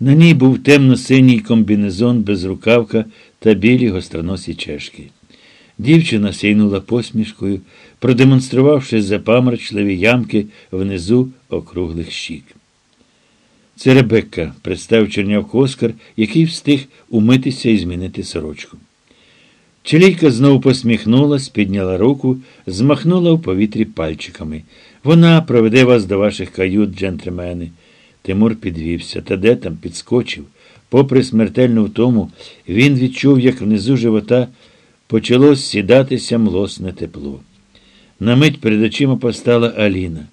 На ній був темно-синій комбінезон без рукавка та білі гостроносі чешки. Дівчина сяйнула посмішкою, продемонструвавши запаморочливі ямки внизу округлих щік. Це Ребекка, представив чернявку Оскар, який встиг умитися і змінити сорочку. Челійка знову посміхнулась, підняла руку, змахнула в повітрі пальчиками. Вона проведе вас до ваших кают, джентльмени. Тимур підвівся, та де там підскочив. Попри смертельну втому, він відчув, як внизу живота почало сідатися млосне тепло. На мить перед очима постала Аліна,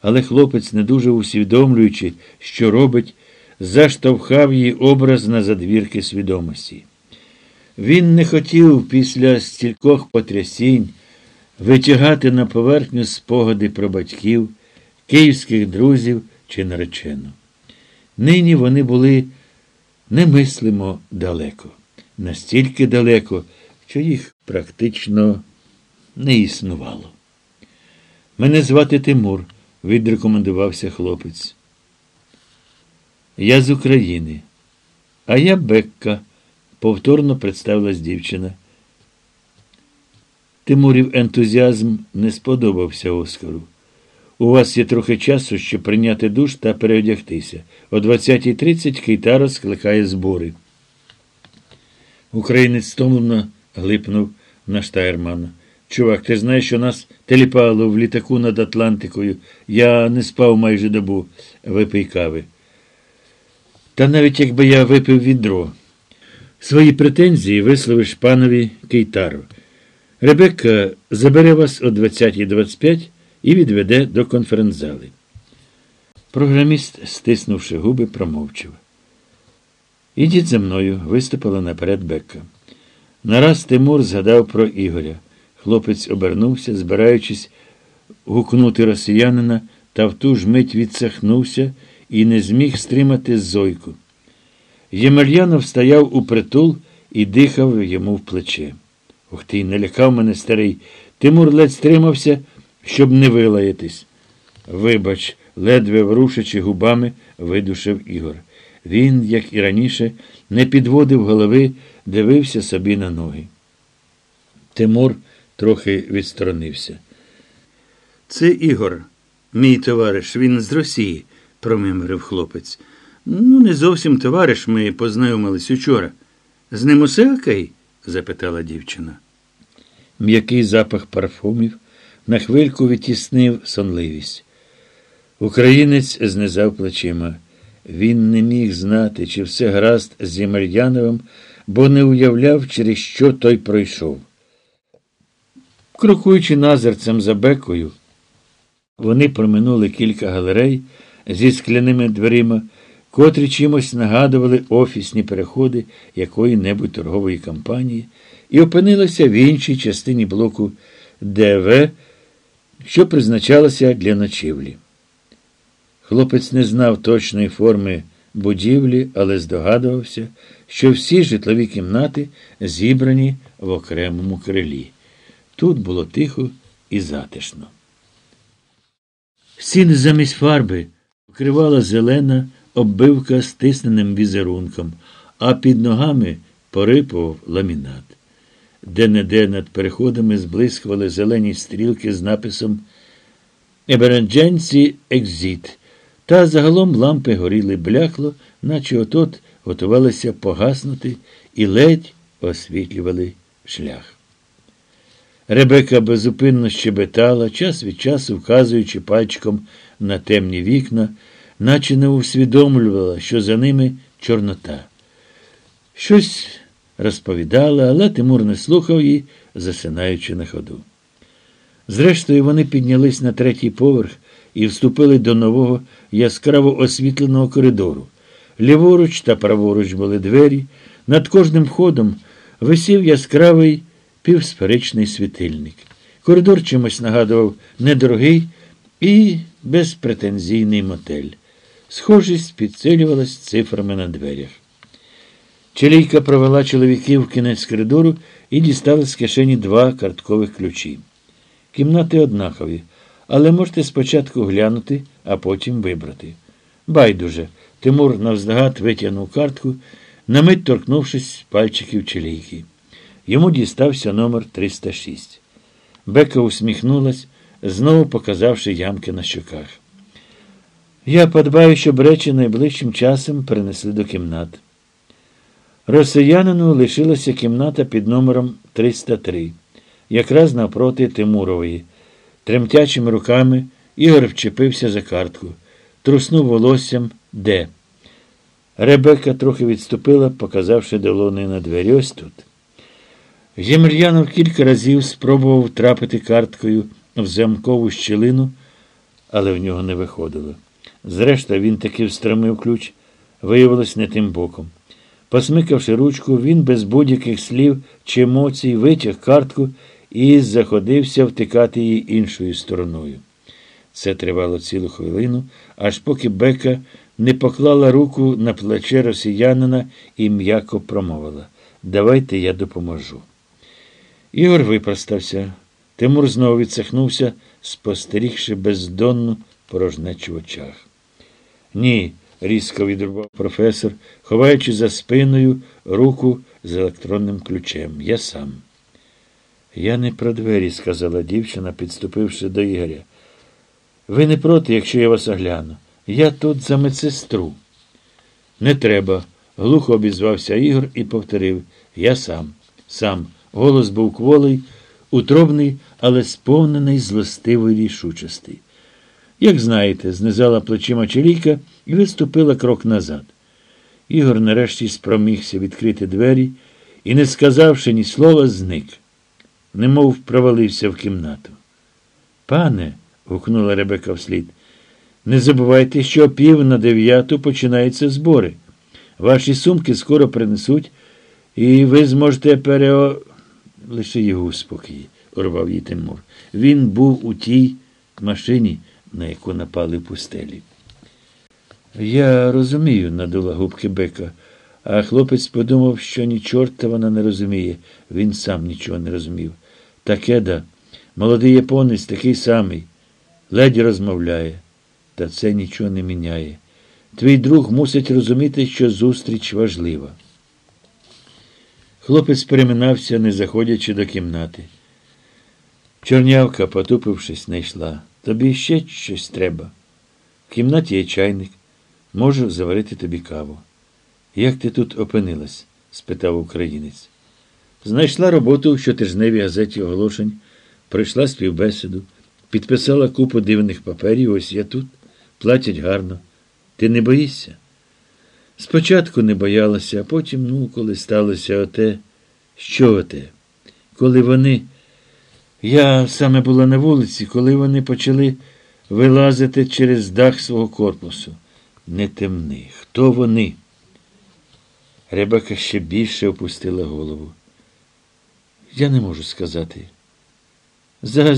але хлопець, не дуже усвідомлюючи, що робить, заштовхав її образ на задвірки свідомості. Він не хотів після стількох потрясінь витягати на поверхню спогади про батьків, київських друзів чи наречену. Нині вони були немислимо далеко, настільки далеко, що їх практично не існувало. Мене звати Тимур, відрекомендувався хлопець. Я з України, а я Бекка, повторно представилась дівчина. Тимурів ентузіазм не сподобався Оскару. У вас є трохи часу, щоб прийняти душ та переодягтися. О 20.30 Кейтаро скликає збори. Українець стомлено глипнув на Штайрмана. Чувак, ти знаєш, що нас теліпало в літаку над Атлантикою. Я не спав майже добу, випий кави. Та навіть якби я випив відро. Свої претензії висловиш панові Кейтару. Ребекка забере вас о 20.25 і відведе до конференц-зали. Програміст, стиснувши губи, промовчав. Ідіть за мною, виступила наперед Бекка. Нараз Тимур згадав про Ігоря. Хлопець обернувся, збираючись гукнути росіянина, та в ту ж мить відсахнувся і не зміг стримати зойку. Ємельянов стояв у притул і дихав йому в плече. Ух ти, не лякав мене старий. Тимур ледь стримався, щоб не вилаятись. Вибач, ледве врушачи губами, видушив Ігор. Він, як і раніше, не підводив голови, дивився собі на ноги. Тимур трохи відсторонився. Це Ігор, мій товариш, він з Росії, промимрив хлопець. Ну, не зовсім товариш, ми познайомились учора. З ним усе окей? запитала дівчина. М'який запах парфумів на хвильку відтіснив сонливість. Українець знизав плечима. Він не міг знати, чи все гаразд з Ємельяновим, бо не уявляв, через що той пройшов. Крокуючи назерцем за бекою, вони проминули кілька галерей зі скляними дверима, котрі чимось нагадували офісні переходи якої-небудь торгової компанії, і опинилися в іншій частині блоку ДВ, що призначалося для ночівлі. Хлопець не знав точної форми будівлі, але здогадувався, що всі житлові кімнати зібрані в окремому крилі. Тут було тихо і затишно. Стіни замість фарби вкривала зелена оббивка з тисненим візерунком, а під ногами порипував ламінат. Де-не-де над переходами зблискували зелені стрілки з написом Emergency Exit. Та загалом лампи горіли блякло, наче отот готувалися погаснути і ледь освітлювали шлях. Ребека безупинно щебетала, час від часу вказуючи пальчиком на темні вікна, наче не усвідомлювала, що за ними Чорнота. Щось розповідала, але Тимур не слухав її, засинаючи на ходу. Зрештою, вони піднялись на третій поверх і вступили до нового яскраво освітленого коридору. Ліворуч та праворуч були двері, над кожним входом висів яскравий півсферичний світильник. Коридор чимось нагадував недорогий і безпретензійний мотель. Схожість підсилювалась цифрами на дверях. Челійка провела чоловіків в кінець коридору і дістала з кишені два карткових ключі. Кімнати однакові, але можете спочатку глянути, а потім вибрати. Байдуже, Тимур навздогад витягнув картку, на мить торкнувшись пальчиків чилійки. Йому дістався номер 306. Бека усміхнулась, знову показавши ямки на щоках. Я подбаю, щоб речі найближчим часом перенесли до кімнат. Росіянину лишилася кімната під номером 303, якраз навпроти Тимурової. Тремтячими руками Ігор вчепився за картку, труснув волоссям де. Ребека трохи відступила, показавши долони на двері. Ось тут. Ємельянов кілька разів спробував трапити карткою в замкову щілину, але в нього не виходило. Зрештою, він таки встромив ключ, виявилось не тим боком. Посмикавши ручку, він без будь-яких слів чи емоцій витяг картку і заходився втикати її іншою стороною. Це тривало цілу хвилину, аж поки Бека не поклала руку на плече росіянина і м'яко промовила Давайте я допоможу. Ігор випростався. Тимур знову відсахнувся, спостерігши бездонну порожнечу в очах. Ні, різко відрубав професор, ховаючи за спиною руку з електронним ключем. Я сам. Я не про двері, сказала дівчина, підступивши до Ігоря. Ви не проти, якщо я вас огляну. Я тут за медсестру. Не треба, глухо обізвався Ігор і повторив Я сам, сам. Голос був кволий, утробний, але сповнений злостивої рішучості. Як знаєте, знизала плечима чолійка і виступила крок назад. Ігор нарешті спромігся відкрити двері і, не сказавши ні слова, зник, немов провалився в кімнату. Пане, гукнула Ребека вслід, не забувайте, що пів на дев'яту починаються збори. Ваші сумки скоро принесуть, і ви зможете перео. Лише його спокій, урвав її Тимур. Він був у тій машині, на яку напали пустелі. Я розумію, надула губки Бека, а хлопець подумав, що ні чорта вона не розуміє. Він сам нічого не розумів. Такеда, молодий японець такий самий, ледь розмовляє, та це нічого не міняє. Твій друг мусить розуміти, що зустріч важлива. Хлопець переминався, не заходячи до кімнати. Чорнявка, потупившись, не йшла. Тобі ще щось треба. В кімнаті є чайник. Можу заварити тобі каву. Як ти тут опинилась? спитав українець. Знайшла роботу в щотижневій газеті оголошень, пройшла співбесіду, підписала купу дивних паперів, ось я тут. Платять гарно. Ти не боїшся? Спочатку не боялася, а потім, ну, коли сталося оте, що оте? Коли вони. Я саме була на вулиці, коли вони почали вилазити через дах свого корпусу. Не темни. Хто вони? Ребека ще більше опустила голову. Я не можу сказати. За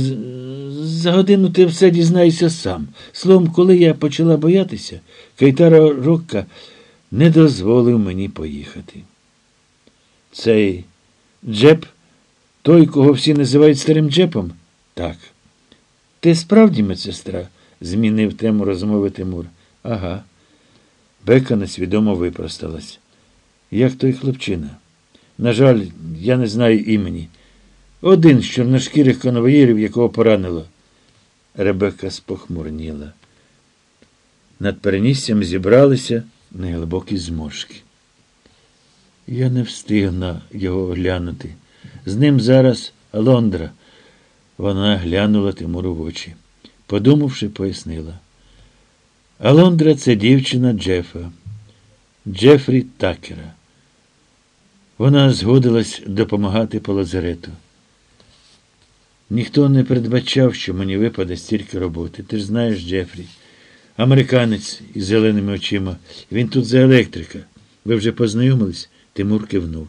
за годину ти все дізнаєшся сам. Словом, коли я почала боятися, Кайтара Рокка не дозволив мені поїхати. Цей Джеп, той, кого всі називають старим Джепом? Так. Ти справді медсестра? змінив тему розмови Тимур. Ага. Бека несвідомо випросталась. Як той хлопчина? На жаль, я не знаю імені. Один з чорношкірих конвоїрів, якого поранило. Ребека спохмурніла. Над переніссям зібралися неглибокі зморшки. Я не встиг на його оглянути. З ним зараз Лондра. Вона глянула Тимуру в очі. Подумавши, пояснила. Алондра це дівчина Джефа, Джефрі Такера. Вона згодилась допомагати по лазарету. Ніхто не передбачав, що мені випаде стільки роботи. Ти ж знаєш, Джефрі. Американець із зеленими очима. Він тут за електрика. Ви вже познайомились? Тимур кивнув.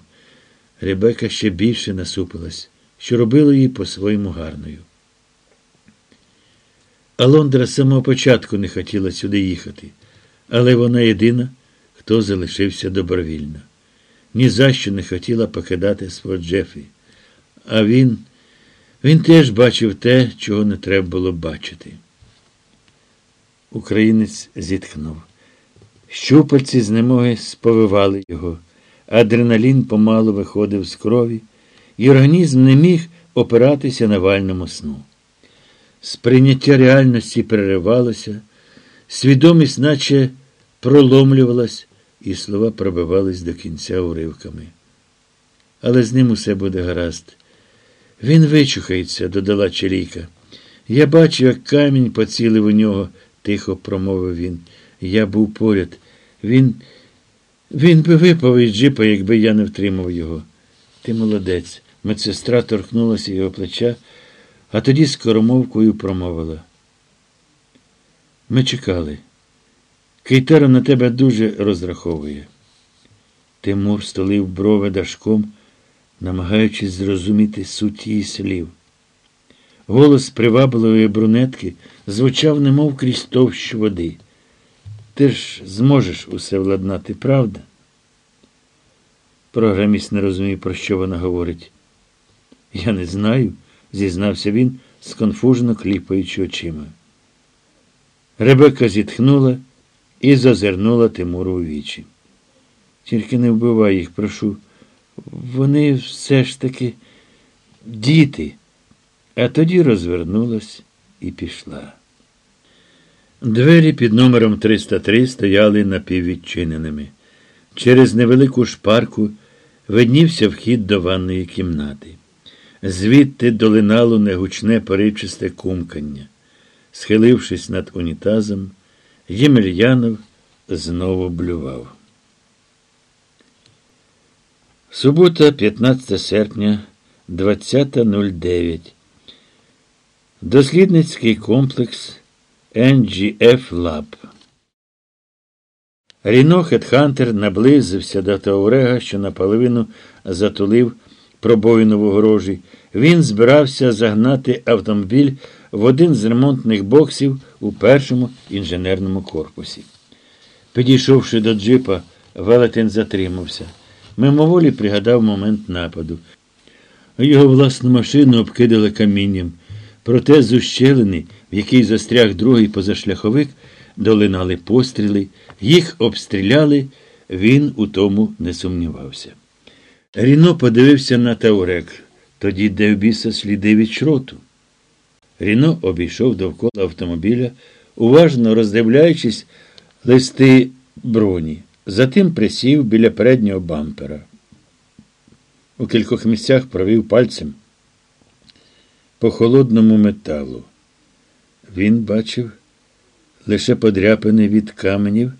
Ребека ще більше насупилась, що робило її по-своєму гарною. Алондра з самого початку не хотіла сюди їхати, але вона єдина, хто залишився добровільно. Ні за що не хотіла покидати свого Джефрі. А він, він теж бачив те, чого не треба було бачити. Українець зітхнув. Щупальці знемоги сповивали його, адреналін помалу виходив з крові, і організм не міг опиратися навальному сну. Сприйняття реальності переривалося, свідомість, наче проломлювалась, і слова пробивались до кінця уривками. Але з ним усе буде гаразд. Він вичухається, додала Чарійка. Я бачив, як камінь поцілив у нього, тихо промовив він. Я був поряд. Він він би випав із джипа, якби я не втримав його. Ти молодець. Медсестра торкнулася його плеча, а тоді скоромовкою промовила. Ми чекали. Кейтера на тебе дуже розраховує. Тимур столив брови дашком, намагаючись зрозуміти суть її слів. Голос привабливої брунетки звучав, немов крізь товщу води. Ти ж зможеш усе владнати, правда? Програміст не розумів, про що вона говорить. Я не знаю, зізнався він, сконфужено кліпаючи очима. Ребека зітхнула і зазирнула Тимуру у вічі. Тільки не вбивай їх, прошу. Вони все ж таки діти. А тоді розвернулась і пішла. Двері під номером 303 стояли напіввідчиненими. Через невелику шпарку виднівся вхід до ванної кімнати. Звідти долинало негучне поричисте кумкання. Схилившись над унітазом, Ємельянов знову блював. Субота, 15 серпня, 20.09. Дослідницький комплекс NGF Lab. Ріно Хетхантер наблизився до Таурега, що наполовину затулив пробоїну в огорожі. Він збирався загнати автомобіль в один з ремонтних боксів у першому інженерному корпусі. Підійшовши до джипа, велетен затримався. Мимоволі пригадав момент нападу. Його власну машину обкидали камінням. Проте з ущелини, в якій застряг другий позашляховик, долинали постріли, їх обстріляли, він у тому не сумнівався. Ріно подивився на Таурек, тоді де в біса сліди від шроту. Ріно обійшов довкола автомобіля, уважно роздивляючись листи броні, затим присів біля переднього бампера. У кількох місцях провів пальцем по холодному металу. Він бачив лише подряпини від каменів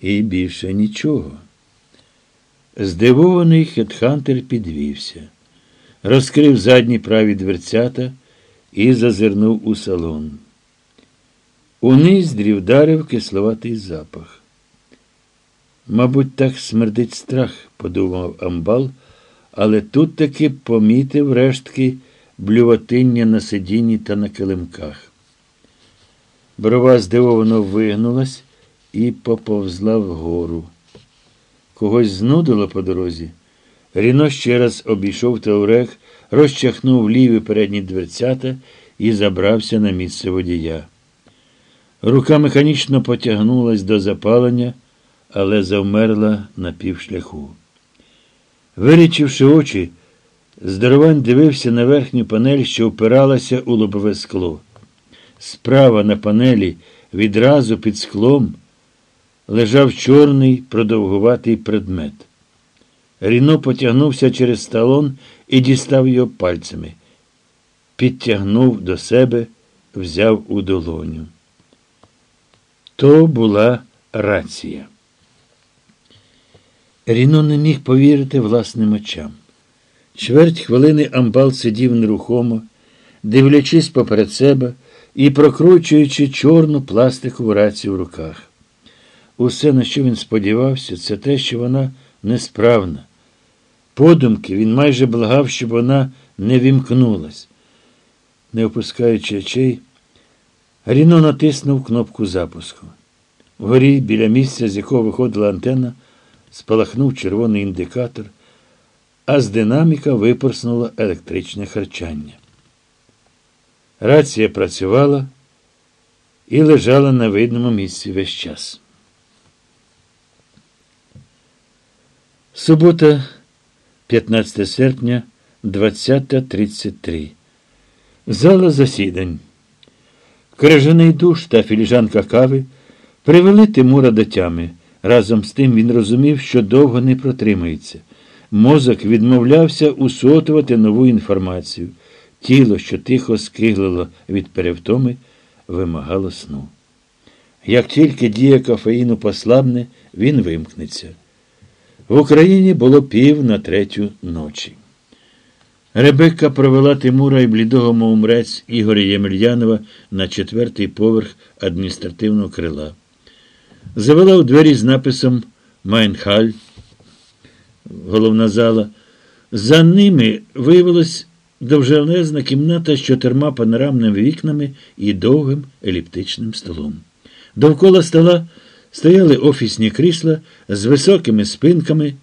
і більше нічого. Здивований хетхантер підвівся, розкрив задні праві дверцята і зазирнув у салон. У ніздрі кисловатий запах. Мабуть, так смердить страх, подумав амбал, але тут таки помітив рештки блюватиння на сидінні та на килимках. Брова здивовано вигнулась і поповзла вгору. Когось знудило по дорозі. Ріно ще раз обійшов Таурех, розчахнув ліві передні дверцята і забрався на місце водія. Рука механічно потягнулась до запалення, але завмерла на півшляху. Вирічивши очі, Здоровань дивився на верхню панель, що впиралася у лобове скло. Справа на панелі, відразу під склом, лежав чорний продовгуватий предмет. Ріно потягнувся через сталон і дістав його пальцями. Підтягнув до себе, взяв у долоню. То була рація. Ріно не міг повірити власним очам. Чверть хвилини амбал сидів нерухомо, дивлячись поперед себе і прокручуючи чорну пластикову рацію в руках. Усе, на що він сподівався, це те, що вона несправна. Подумки він майже благав, щоб вона не вімкнулась. Не опускаючи очей, Ріно натиснув кнопку запуску. Вгорі, біля місця, з якого виходила антенна, спалахнув червоний індикатор а з динаміка випорснуло електричне харчання. Рація працювала і лежала на видному місці весь час. Субота, 15 серпня, 20.33. Зала засідань. Крижаний душ та філіжанка кави привели Тимура до тями. Разом з тим він розумів, що довго не протримається. Мозок відмовлявся усотувати нову інформацію. Тіло, що тихо скиглило від перевтоми, вимагало сну. Як тільки дія кофеїну послабне, він вимкнеться. В Україні було пів на третю ночі. Ребекка провела Тимура і блідого моумрець Ігоря Ємельянова на четвертий поверх адміністративного крила. Завела у двері з написом Майнхаль, головна зала. За ними виявилась довжелезна кімната з чотирма панорамними вікнами і довгим еліптичним столом. Довкола стола стояли офісні крісла з високими спинками